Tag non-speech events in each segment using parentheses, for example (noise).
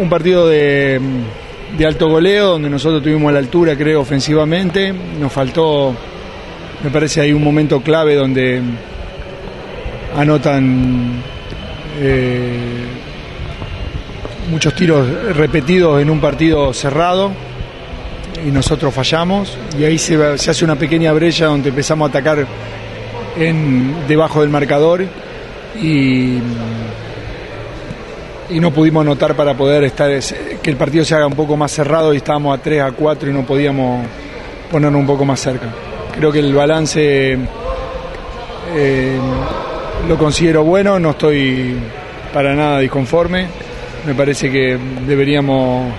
un partido de, alto goleo, donde nosotros tuvimos la altura, creo, ofensivamente. Nos faltó, me parece, ahí un momento clave donde anotan eh, muchos tiros repetidos en un partido cerrado y nosotros fallamos y ahí se, se hace una pequeña brecha donde empezamos a atacar en, debajo del marcador y, y no pudimos anotar para poder estar que el partido se haga un poco más cerrado y estábamos a 3 a 4 y no podíamos ponernos un poco más cerca. Creo que el balance eh, lo considero bueno, no estoy para nada disconforme. Me parece que deberíamos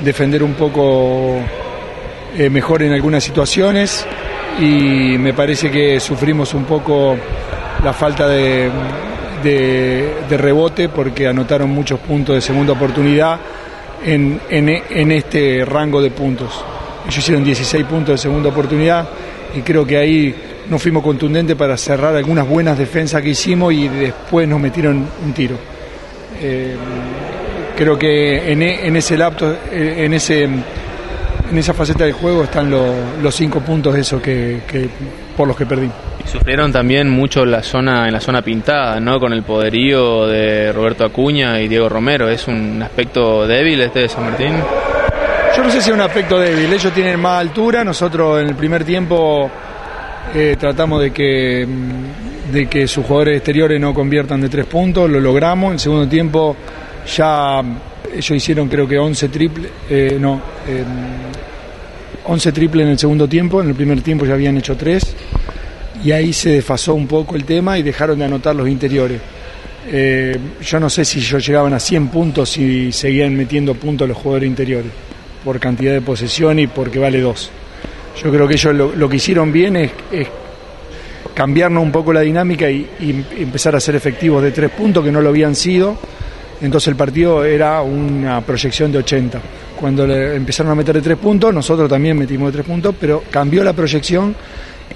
defender un poco eh, mejor en algunas situaciones y me parece que sufrimos un poco la falta de, de, rebote porque anotaron muchos puntos de segunda oportunidad en, en, este rango de puntos. Ellos hicieron 16 puntos de segunda oportunidad y creo que ahí no fuimos contundentes para cerrar algunas buenas defensas que hicimos y después nos metieron un tiro. Eh, creo que en, en, ese lapto, en ese en esa faceta del juego están los, los cinco puntos esos que, que, por los que perdí. Sufrieron también mucho la zona, en la zona pintada, ¿no? Con el poderío de Roberto Acuña y Diego Romero. ¿Es un aspecto débil este de San Martín? Yo no sé si es un aspecto débil. Ellos tienen más altura. Nosotros en el primer tiempo eh, tratamos de que, de que sus jugadores exteriores no conviertan de tres puntos. Lo logramos. En el segundo tiempo ya ellos hicieron creo que 11 triple, eh, no, eh, 11 triple en el segundo tiempo, en el primer tiempo ya habían hecho 3 y ahí se desfasó un poco el tema y dejaron de anotar los interiores. Eh, yo no sé si ellos llegaban a 100 puntos y seguían metiendo puntos los jugadores interiores, por cantidad de posesión y porque vale 2. Yo creo que ellos lo, que hicieron bien es, es, cambiarnos un poco la dinámica y, empezar a ser efectivos de 3 puntos que no lo habían sido entonces el partido era una proyección de 80. Cuando le empezaron a meter de tres puntos, nosotros también metimos de tres puntos, pero cambió la proyección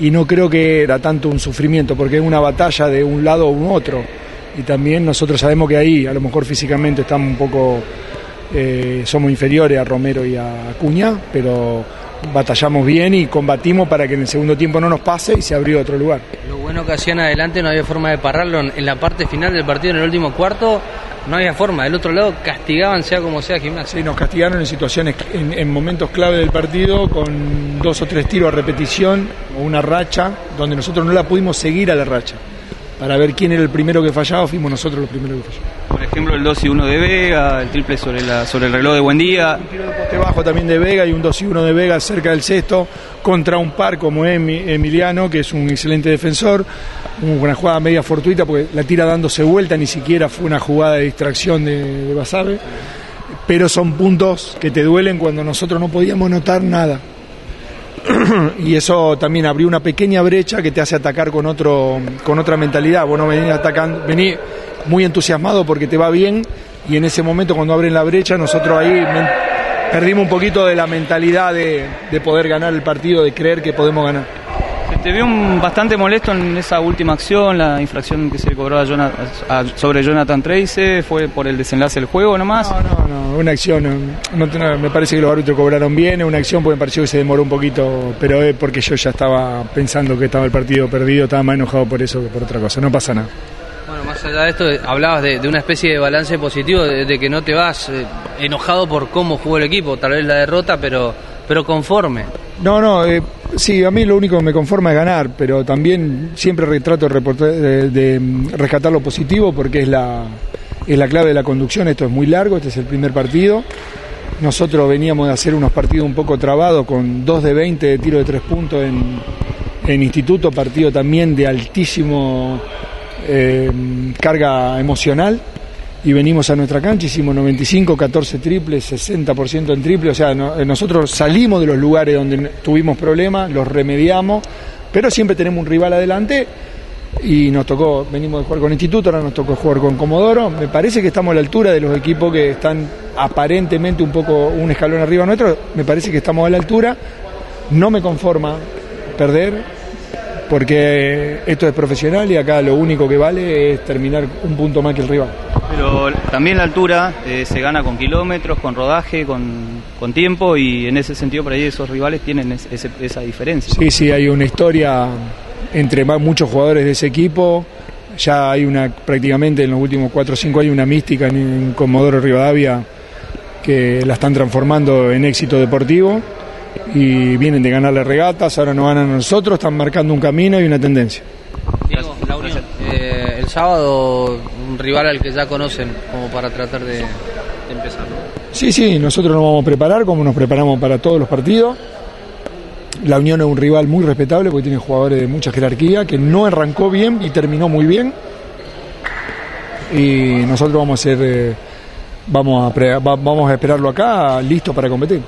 y no creo que era tanto un sufrimiento, porque es una batalla de un lado u otro. Y también nosotros sabemos que ahí, a lo mejor físicamente estamos un poco, eh, somos inferiores a Romero y a Acuña, pero batallamos bien y combatimos para que en el segundo tiempo no nos pase y se abrió otro lugar. Lo bueno que hacían adelante no había forma de pararlo en la parte final del partido, en el último cuarto, no había forma. Del otro lado castigaban sea como sea gimnasia. Sí, nos castigaron en situaciones, en, en, momentos clave del partido, con dos o tres tiros a repetición o una racha, donde nosotros no la pudimos seguir a la racha. Para ver quién era el primero que fallaba, fuimos nosotros los primeros que fallamos. Por ejemplo, el 2 y 1 de Vega, el triple sobre, la, sobre el reloj de buen día. Un tiro de poste bajo también de Vega y un 2 y 1 de Vega cerca del sexto, contra un par como Emiliano, que es un excelente defensor. Una jugada media fortuita porque la tira dándose vuelta, ni siquiera fue una jugada de distracción de, Basabe. Pero son puntos que te duelen cuando nosotros no podíamos notar nada. (clears throat) y eso también abrió una pequeña brecha que te hace atacar con otro con otra mentalidad. Vos no venís atacando, venís muy entusiasmado porque te va bien y en ese momento cuando abren la brecha nosotros ahí perdimos un poquito de la mentalidad de, de poder ganar el partido, de creer que podemos ganar. Se te vio un, bastante molesto en esa última acción, la infracción que se le cobró a Jonathan, a, sobre Jonathan Trace, ¿fue por el desenlace del juego nomás? No, no, no, una acción, no, no, me parece que los árbitros cobraron bien, es una acción porque me pareció que se demoró un poquito, pero es porque yo ya estaba pensando que estaba el partido perdido, estaba más enojado por eso que por otra cosa, no pasa nada. Bueno, más allá de esto, hablabas de, de una especie de balance positivo, de, de que no te vas eh, enojado por cómo jugó el equipo, tal vez la derrota, pero, pero conforme. No, no, eh, sí, a mí lo único que me conforma es ganar, pero también siempre trato de, de, rescatar lo positivo porque es la, es la clave de la conducción. Esto es muy largo, este es el primer partido. Nosotros veníamos de hacer unos partidos un poco trabados con 2 de 20 de tiro de tres puntos en, en instituto, partido también de altísimo eh, carga emocional y venimos a nuestra cancha, hicimos 95, 14 triples, 60% en triple, o sea, no, nosotros salimos de los lugares donde tuvimos problemas, los remediamos, pero siempre tenemos un rival adelante y nos tocó, venimos de jugar con Instituto, ahora nos tocó jugar con Comodoro, me parece que estamos a la altura de los equipos que están aparentemente un poco un escalón arriba nuestro, me parece que estamos a la altura, no me conforma perder, porque esto es profesional y acá lo único que vale es terminar un punto más que el rival. Pero también la altura eh, se gana con kilómetros, con rodaje, con, con, tiempo y en ese sentido por ahí esos rivales tienen ese, esa diferencia. Sí, sí, hay una historia entre muchos jugadores de ese equipo. Ya hay una, prácticamente en los últimos 4 o 5 años, una mística en, en Comodoro Rivadavia que la están transformando en éxito deportivo y vienen de ganarle regatas, ahora nos ganan a nosotros, están marcando un camino y una tendencia. Diego, la Unión, eh, el sábado un rival al que ya conocen como para tratar de, empezar. ¿no? Sí, sí, nosotros nos vamos a preparar como nos preparamos para todos los partidos. La Unión es un rival muy respetable porque tiene jugadores de mucha jerarquía, que no arrancó bien y terminó muy bien. Y nosotros vamos a ser, eh, vamos, a pre, va, vamos a esperarlo acá, listo para competir.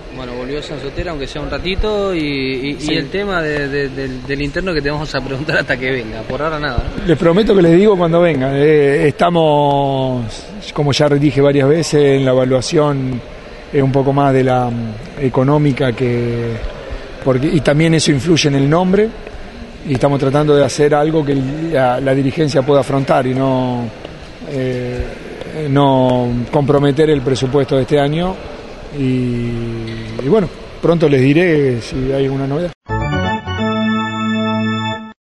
Volvió aunque sea un ratito, y, y, sí. y el tema de, de, del, del, interno que te vamos a preguntar hasta que venga, por ahora nada. Les prometo que les digo cuando venga. Eh, estamos, como ya dije varias veces, en la evaluación eh, un poco más de la um, económica que porque, y también eso influye en el nombre y estamos tratando de hacer algo que la, la dirigencia pueda afrontar y no, eh, no comprometer el presupuesto de este año y, y bueno, pronto les diré si hay alguna novedad.